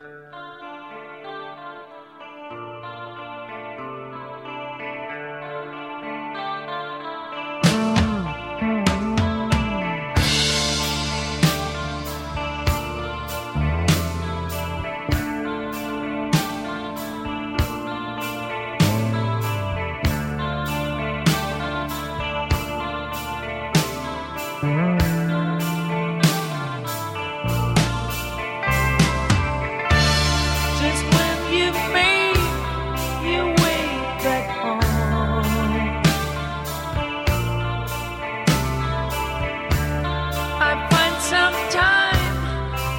Just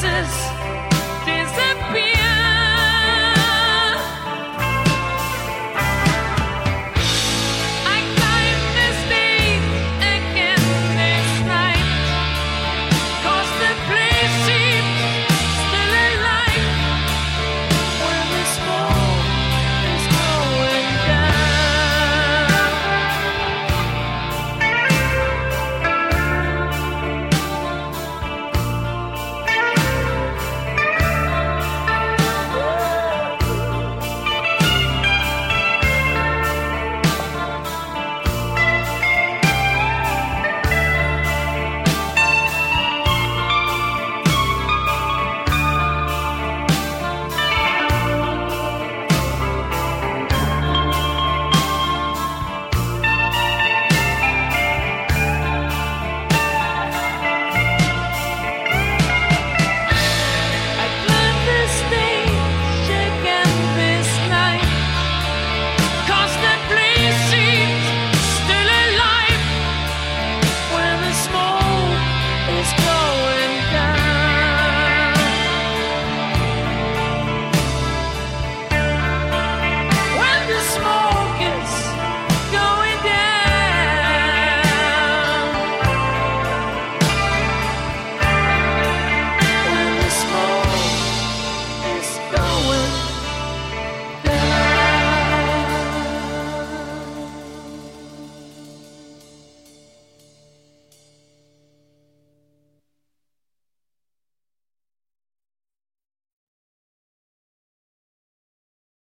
faces.